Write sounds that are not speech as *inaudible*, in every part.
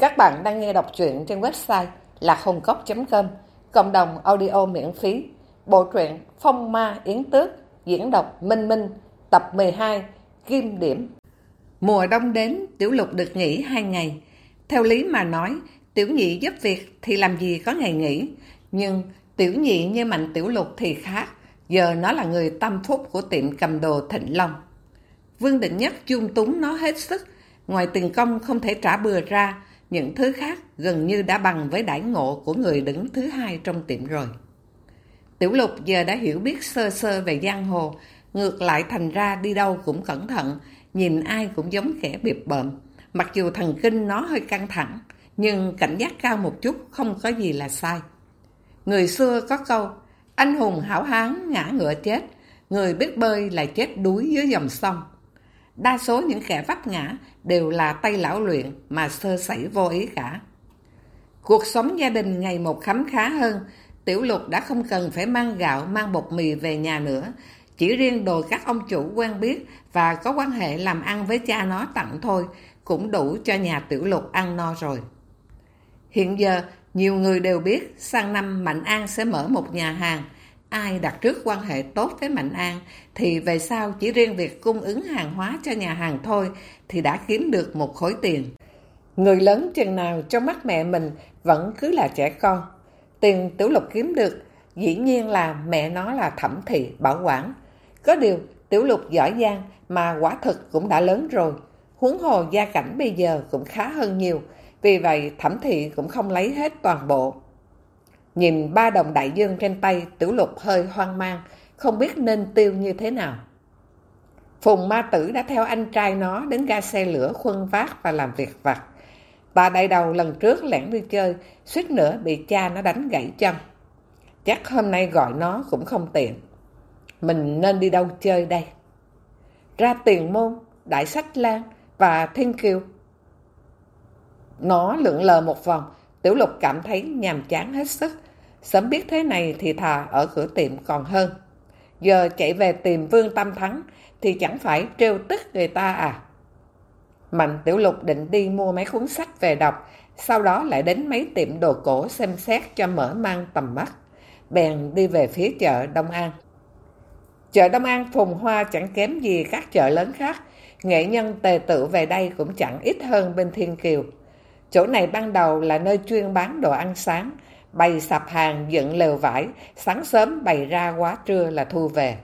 Các bạn đang nghe đọc truyện trên website lạchồngcốc.com Cộng đồng audio miễn phí Bộ truyện Phong Ma Yến Tước Diễn đọc Minh Minh Tập 12 Kim Điểm Mùa đông đến, Tiểu Lục được nghỉ 2 ngày. Theo lý mà nói, Tiểu Nhị giúp việc thì làm gì có ngày nghỉ. Nhưng Tiểu Nhị như Mạnh Tiểu Lục thì khác. Giờ nó là người tâm phúc của tiệm cầm đồ Thịnh Long. Vương Định Nhất chung túng nó hết sức. Ngoài tiền công không thể trả bừa ra, những thứ khác gần như đã bằng với đãi ngộ của người đứng thứ hai trong tiệm rồi. Tiểu lục giờ đã hiểu biết sơ sơ về giang hồ, ngược lại thành ra đi đâu cũng cẩn thận, nhìn ai cũng giống kẻ biệp bợm. Mặc dù thần kinh nó hơi căng thẳng, nhưng cảnh giác cao một chút không có gì là sai. Người xưa có câu, anh hùng hảo hán ngã ngựa chết, người biết bơi là chết đuối dưới dòng sông. Đa số những kẻ vấp ngã đều là tay lão luyện mà sơ sẩy vô ý cả. Cuộc sống gia đình ngày một khấm khá hơn, Tiểu Lục đã không cần phải mang gạo, mang bột mì về nhà nữa. Chỉ riêng đồ các ông chủ quen biết và có quan hệ làm ăn với cha nó tặng thôi, cũng đủ cho nhà Tiểu Lục ăn no rồi. Hiện giờ, nhiều người đều biết sang năm Mạnh An sẽ mở một nhà hàng, ai đặt trước quan hệ tốt với Mạnh An thì về sau chỉ riêng việc cung ứng hàng hóa cho nhà hàng thôi thì đã kiếm được một khối tiền. Người lớn chừng nào trong mắt mẹ mình vẫn cứ là trẻ con. Tiền Tiểu Lục kiếm được dĩ nhiên là mẹ nó là thẩm thị bảo quản. Có điều Tiểu Lục giỏi giang mà quả thực cũng đã lớn rồi. Huống hồ gia cảnh bây giờ cũng khá hơn nhiều. Vì vậy thẩm thị cũng không lấy hết toàn bộ. Nhìn ba đồng đại dương trên tay, tiểu lục hơi hoang mang, không biết nên tiêu như thế nào. Phùng ma tử đã theo anh trai nó đến ga xe lửa khuân vác và làm việc vặt. Bà đại đầu lần trước lẻn đi chơi, suýt nữa bị cha nó đánh gãy chân. Chắc hôm nay gọi nó cũng không tiện. Mình nên đi đâu chơi đây? Ra tiền môn, đại sách lan và thiên kiều. Nó lượn lờ một vòng, tiểu lục cảm thấy nhàm chán hết sức. Sớm biết thế này thì thà ở cửa tiệm còn hơn. Giờ chạy về tìm Vương Tâm Thắng thì chẳng phải trêu tức người ta à. Mạnh Tiểu Lục định đi mua mấy cuốn sách về đọc, sau đó lại đến mấy tiệm đồ cổ xem xét cho mở mang tầm mắt. Bèn đi về phía chợ Đông An. Chợ Đông An phùng hoa chẳng kém gì các chợ lớn khác. Nghệ nhân tề tự về đây cũng chẳng ít hơn bên Thiên Kiều. Chỗ này ban đầu là nơi chuyên bán đồ ăn sáng, bày sạp hàng dựng lều vải, sáng sớm bày ra quá trưa là thu về.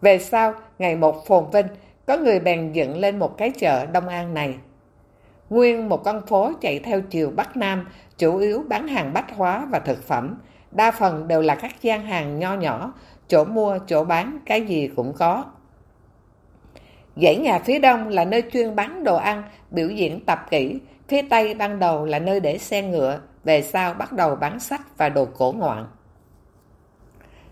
Về sau, ngày một phồn vinh, có người bèn dựng lên một cái chợ Đông An này. Nguyên một con phố chạy theo chiều Bắc Nam, chủ yếu bán hàng bách hóa và thực phẩm. Đa phần đều là các gian hàng nho nhỏ, chỗ mua, chỗ bán, cái gì cũng có. Dãy nhà phía đông là nơi chuyên bán đồ ăn, biểu diễn tập kỹ. Phía tây ban đầu là nơi để xe ngựa, về sau bắt đầu bán sách và đồ cổ ngoạn.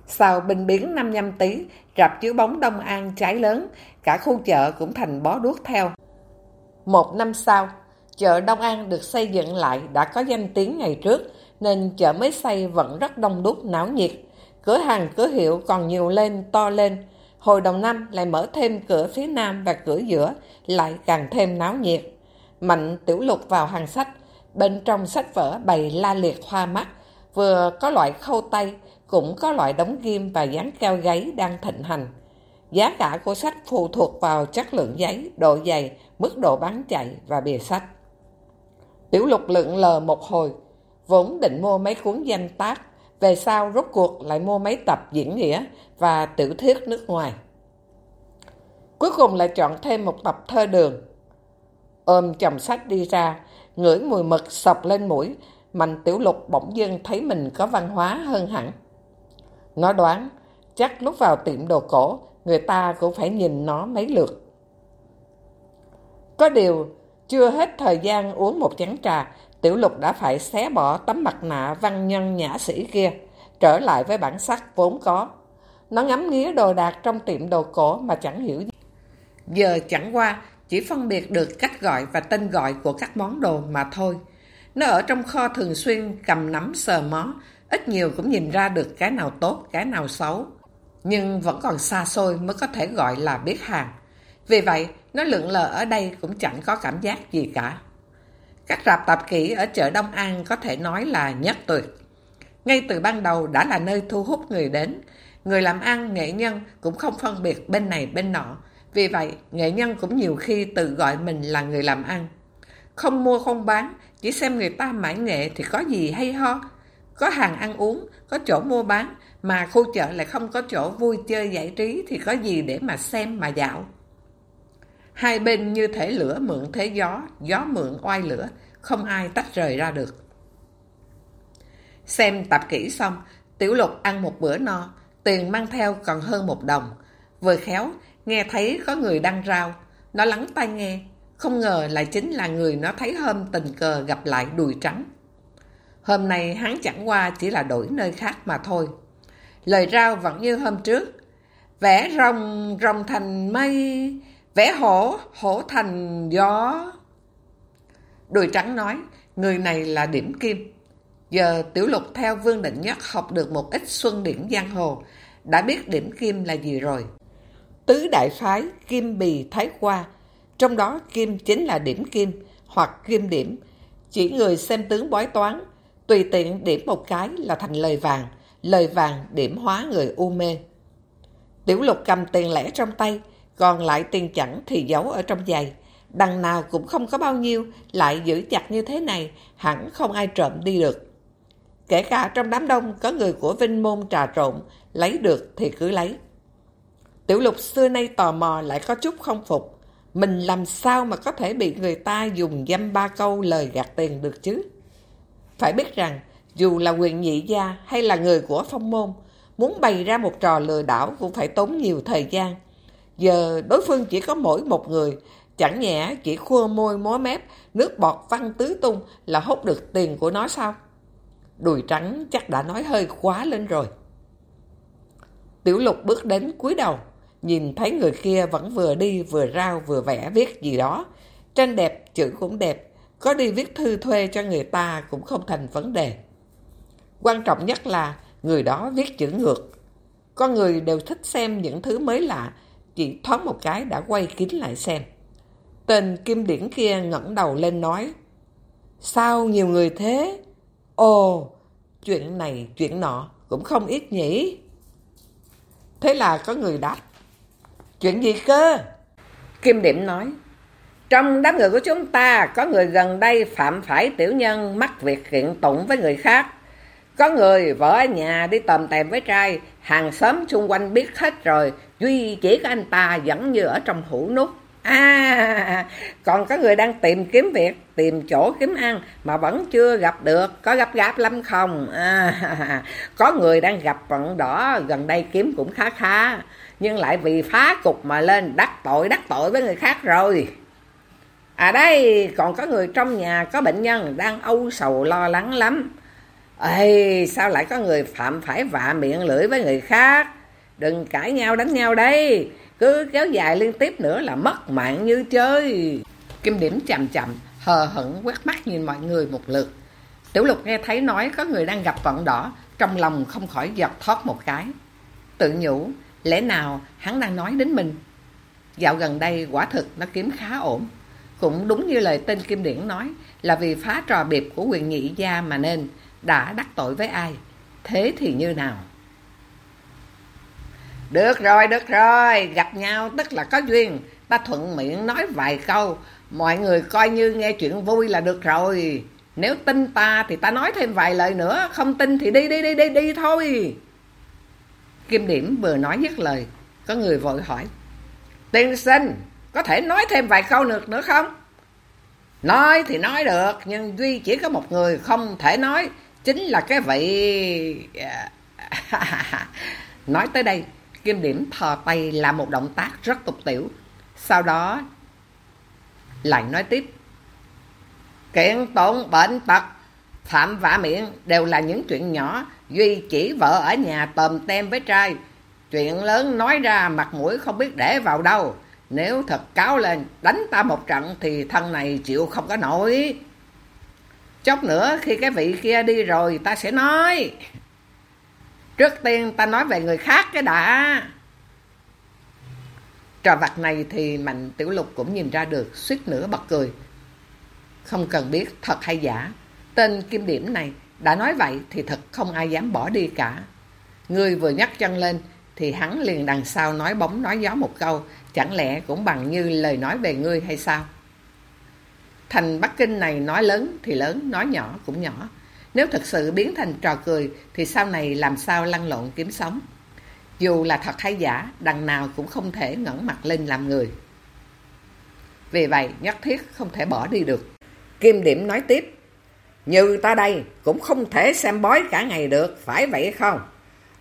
Sau bình biến năm nhâm tí, rạp chiếu bóng Đông An cháy lớn, cả khu chợ cũng thành bó đuốc theo. Một năm sau, chợ Đông An được xây dựng lại đã có danh tiếng ngày trước, nên chợ mới xây vẫn rất đông đúc náo nhiệt. Cửa hàng cửa hiệu còn nhiều lên, to lên. Hồi đầu năm lại mở thêm cửa phía nam và cửa giữa, lại càng thêm náo nhiệt. Mạnh tiểu lục vào hàng sách, Bên trong sách vở bày la liệt hoa mắt, vừa có loại khâu tay, cũng có loại đóng ghim và dán keo gáy đang thịnh hành. Giá cả của sách phụ thuộc vào chất lượng giấy, độ dày, mức độ bán chạy và bìa sách. Tiểu lục lượng lờ một hồi, vốn định mua mấy cuốn danh tác, về sau rốt cuộc lại mua mấy tập diễn nghĩa và tiểu thuyết nước ngoài. Cuối cùng lại chọn thêm một tập thơ đường. Ôm chồng sách đi ra, ngửi mùi mực sọc lên mũi, Mạnh Tiểu Lục bỗng dưng thấy mình có văn hóa hơn hẳn. Nó đoán, chắc lúc vào tiệm đồ cổ, người ta cũng phải nhìn nó mấy lượt. Có điều, chưa hết thời gian uống một chén trà, Tiểu Lục đã phải xé bỏ tấm mặt nạ văn nhân nhã sĩ kia, trở lại với bản sắc vốn có. Nó ngắm nghía đồ đạc trong tiệm đồ cổ mà chẳng hiểu gì. Giờ chẳng qua, chỉ phân biệt được cách gọi và tên gọi của các món đồ mà thôi. Nó ở trong kho thường xuyên cầm nắm sờ mó, ít nhiều cũng nhìn ra được cái nào tốt, cái nào xấu. Nhưng vẫn còn xa xôi mới có thể gọi là biết hàng. Vì vậy, nó lượn lờ ở đây cũng chẳng có cảm giác gì cả. Các rạp tạp kỹ ở chợ Đông An có thể nói là nhất tuyệt. Ngay từ ban đầu đã là nơi thu hút người đến. Người làm ăn, nghệ nhân cũng không phân biệt bên này bên nọ. Vì vậy, nghệ nhân cũng nhiều khi tự gọi mình là người làm ăn. Không mua không bán, chỉ xem người ta mãi nghệ thì có gì hay ho. Có hàng ăn uống, có chỗ mua bán, mà khu chợ lại không có chỗ vui chơi giải trí thì có gì để mà xem mà dạo. Hai bên như thể lửa mượn thế gió, gió mượn oai lửa, không ai tách rời ra được. Xem tập kỹ xong, Tiểu Lục ăn một bữa no, tiền mang theo còn hơn một đồng. Vừa khéo, nghe thấy có người đang rao, nó lắng tai nghe, không ngờ lại chính là người nó thấy hôm tình cờ gặp lại đùi trắng. Hôm nay hắn chẳng qua chỉ là đổi nơi khác mà thôi. Lời rao vẫn như hôm trước. Vẽ rồng, rồng thành mây, vẽ hổ, hổ thành gió. Đùi trắng nói, người này là điểm kim. Giờ Tiểu Lục theo Vương Định Nhất học được một ít xuân điển giang hồ, đã biết điểm kim là gì rồi. Tứ đại phái, kim bì, thái qua, trong đó kim chính là điểm kim hoặc kim điểm. Chỉ người xem tướng bói toán, tùy tiện điểm một cái là thành lời vàng, lời vàng điểm hóa người u mê. Tiểu lục cầm tiền lẻ trong tay, còn lại tiền chẳng thì giấu ở trong giày. Đằng nào cũng không có bao nhiêu, lại giữ chặt như thế này, hẳn không ai trộm đi được. Kể cả trong đám đông có người của Vinh Môn trà trộn, lấy được thì cứ lấy. Tiểu lục xưa nay tò mò lại có chút không phục. Mình làm sao mà có thể bị người ta dùng dăm ba câu lời gạt tiền được chứ? Phải biết rằng, dù là quyền nhị gia hay là người của phong môn, muốn bày ra một trò lừa đảo cũng phải tốn nhiều thời gian. Giờ đối phương chỉ có mỗi một người, chẳng nhẽ chỉ khua môi múa mép, nước bọt văng tứ tung là hút được tiền của nó sao? Đùi trắng chắc đã nói hơi quá lên rồi. Tiểu lục bước đến cúi đầu, nhìn thấy người kia vẫn vừa đi vừa rao vừa vẽ viết gì đó. Tranh đẹp, chữ cũng đẹp, có đi viết thư thuê cho người ta cũng không thành vấn đề. Quan trọng nhất là người đó viết chữ ngược. Con người đều thích xem những thứ mới lạ, chỉ thoáng một cái đã quay kín lại xem. Tên kim điển kia ngẩng đầu lên nói, Sao nhiều người thế? Ồ, chuyện này, chuyện nọ cũng không ít nhỉ? Thế là có người đáp, Chuyện gì cơ? Kim Điểm nói, trong đám người của chúng ta có người gần đây phạm phải tiểu nhân mắc việc kiện tụng với người khác. Có người vợ ở nhà đi tòm tèm với trai, hàng xóm xung quanh biết hết rồi, duy chỉ có anh ta vẫn như ở trong hũ nút. À, còn có người đang tìm kiếm việc, tìm chỗ kiếm ăn mà vẫn chưa gặp được, có gấp gáp lắm không? À, *laughs* có người đang gặp vận đỏ gần đây kiếm cũng khá khá, nhưng lại vì phá cục mà lên đắc tội đắc tội với người khác rồi. À đây, còn có người trong nhà có bệnh nhân đang âu sầu lo lắng lắm. Ê, sao lại có người phạm phải vạ miệng lưỡi với người khác? Đừng cãi nhau đánh nhau đây. Cứ kéo dài liên tiếp nữa là mất mạng như chơi. Kim điểm chậm chậm, hờ hững quét mắt nhìn mọi người một lượt. Tiểu lục nghe thấy nói có người đang gặp vận đỏ, trong lòng không khỏi giật thoát một cái. Tự nhủ, lẽ nào hắn đang nói đến mình? Dạo gần đây quả thực nó kiếm khá ổn. Cũng đúng như lời tên Kim Điển nói là vì phá trò biệp của quyền nhị gia mà nên đã đắc tội với ai. Thế thì như nào? Được rồi, được rồi, gặp nhau tức là có duyên. Ta thuận miệng nói vài câu, mọi người coi như nghe chuyện vui là được rồi. Nếu tin ta thì ta nói thêm vài lời nữa, không tin thì đi đi đi đi đi thôi. Kim Điểm vừa nói dứt lời, có người vội hỏi. Tiên sinh, có thể nói thêm vài câu được nữa không? Nói thì nói được, nhưng Duy chỉ có một người không thể nói, chính là cái vị... À, *laughs* nói tới đây, Kim Điểm thò tay làm một động tác rất tục tiểu. Sau đó lại nói tiếp. Kiện tốn, bệnh tật, phạm vả miệng đều là những chuyện nhỏ. Duy chỉ vợ ở nhà tòm tem với trai. Chuyện lớn nói ra mặt mũi không biết để vào đâu. Nếu thật cáo lên đánh ta một trận thì thân này chịu không có nổi. Chốc nữa khi cái vị kia đi rồi ta sẽ nói. Trước tiên ta nói về người khác cái đã. Trò vặt này thì Mạnh Tiểu Lục cũng nhìn ra được, suýt nữa bật cười. Không cần biết thật hay giả, tên Kim Điểm này đã nói vậy thì thật không ai dám bỏ đi cả. Người vừa nhắc chân lên thì hắn liền đằng sau nói bóng nói gió một câu, chẳng lẽ cũng bằng như lời nói về ngươi hay sao? Thành Bắc Kinh này nói lớn thì lớn, nói nhỏ cũng nhỏ. Nếu thật sự biến thành trò cười thì sau này làm sao lăn lộn kiếm sống. Dù là thật hay giả, đằng nào cũng không thể ngẩng mặt lên làm người. Vì vậy, nhất thiết không thể bỏ đi được. Kim Điểm nói tiếp, như ta đây cũng không thể xem bói cả ngày được, phải vậy không?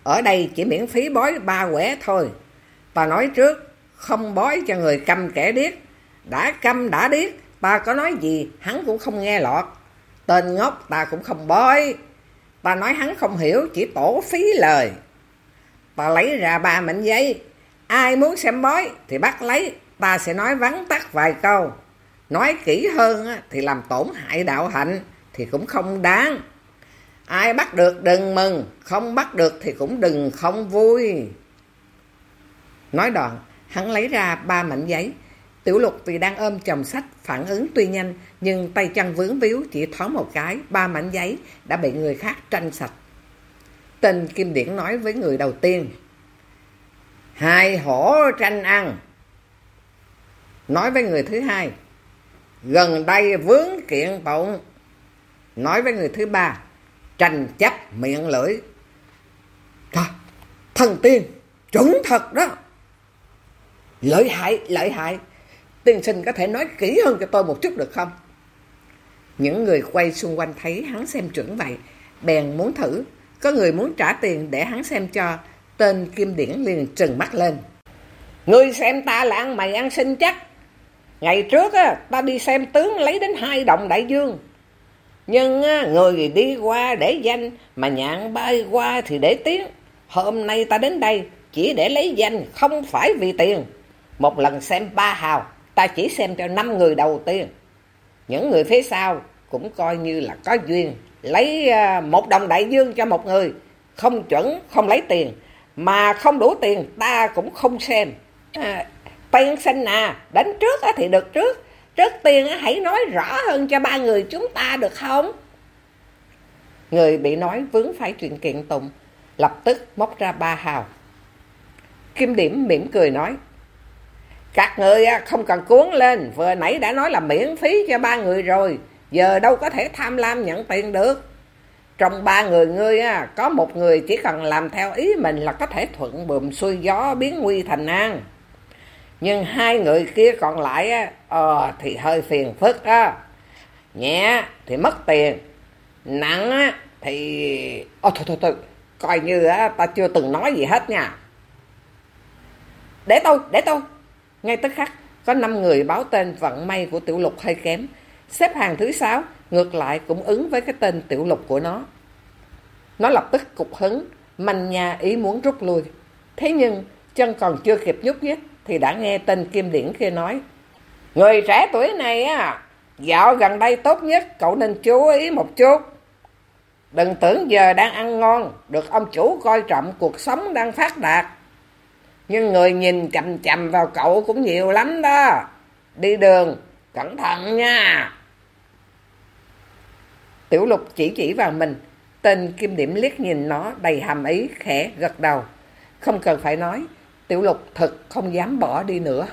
Ở đây chỉ miễn phí bói ba quẻ thôi. Ta nói trước, không bói cho người câm kẻ điếc. Đã câm đã điếc, ta có nói gì hắn cũng không nghe lọt. Tên ngốc ta cũng không bói. Ta nói hắn không hiểu, chỉ tổ phí lời. Ta lấy ra ba mảnh giấy. Ai muốn xem bói thì bắt lấy. Ta sẽ nói vắn tắt vài câu. Nói kỹ hơn thì làm tổn hại đạo hạnh thì cũng không đáng. Ai bắt được đừng mừng, không bắt được thì cũng đừng không vui. Nói đoạn, hắn lấy ra ba mảnh giấy. Tiểu lục vì đang ôm chồng sách, phản ứng tuy nhanh, nhưng tay chân vướng víu chỉ thoáng một cái, ba mảnh giấy đã bị người khác tranh sạch. Tên Kim Điển nói với người đầu tiên, Hai hổ tranh ăn. Nói với người thứ hai, Gần đây vướng kiện bụng. Nói với người thứ ba, tranh chấp miệng lưỡi. Trời, thần tiên, chuẩn thật đó. Lợi hại, lợi hại. Tiên sinh có thể nói kỹ hơn cho tôi một chút được không? Những người quay xung quanh thấy hắn xem chuẩn vậy, bèn muốn thử. Có người muốn trả tiền để hắn xem cho, tên Kim Điển liền trừng mắt lên. Ngươi xem ta là ăn mày ăn xin chắc. Ngày trước á, ta đi xem tướng lấy đến hai đồng đại dương. Nhưng người đi qua để danh, mà nhạn bay qua thì để tiếng. Hôm nay ta đến đây chỉ để lấy danh, không phải vì tiền. Một lần xem ba hào, ta chỉ xem cho năm người đầu tiên. Những người phía sau cũng coi như là có duyên. Lấy à, một đồng đại dương cho một người, không chuẩn, không lấy tiền. Mà không đủ tiền, ta cũng không xem. À, tiên sinh à, đánh trước thì được trước. Trước tiên hãy nói rõ hơn cho ba người chúng ta được không? Người bị nói vướng phải chuyện kiện tụng, lập tức móc ra ba hào. Kim Điểm mỉm cười nói, Các người à, không cần cuốn lên, vừa nãy đã nói là miễn phí cho ba người rồi, giờ đâu có thể tham lam nhận tiền được. Trong ba người ngươi à, có một người chỉ cần làm theo ý mình là có thể thuận bùm xuôi gió biến nguy thành an. Nhưng hai người kia còn lại á, ờ, thì hơi phiền phức á. Nhẹ thì mất tiền, nặng á, thì... ô thôi thôi thôi, coi như á, ta chưa từng nói gì hết nha. Để tôi, để tôi. Ngay tức khắc, có năm người báo tên vận may của tiểu lục hơi kém. Xếp hàng thứ sáu, ngược lại cũng ứng với cái tên tiểu lục của nó. Nó lập tức cục hứng, manh nha ý muốn rút lui. Thế nhưng, chân còn chưa kịp nhúc nhích, thì đã nghe tên Kim Điển kia nói. Người trẻ tuổi này á, dạo gần đây tốt nhất cậu nên chú ý một chút. Đừng tưởng giờ đang ăn ngon, được ông chủ coi trọng cuộc sống đang phát đạt. Nhưng người nhìn chầm chầm vào cậu cũng nhiều lắm đó. Đi đường, cẩn thận nha. Tiểu lục chỉ chỉ vào mình, tên kim điểm liếc nhìn nó đầy hàm ý khẽ gật đầu. Không cần phải nói, Tiểu lục thật không dám bỏ đi nữa.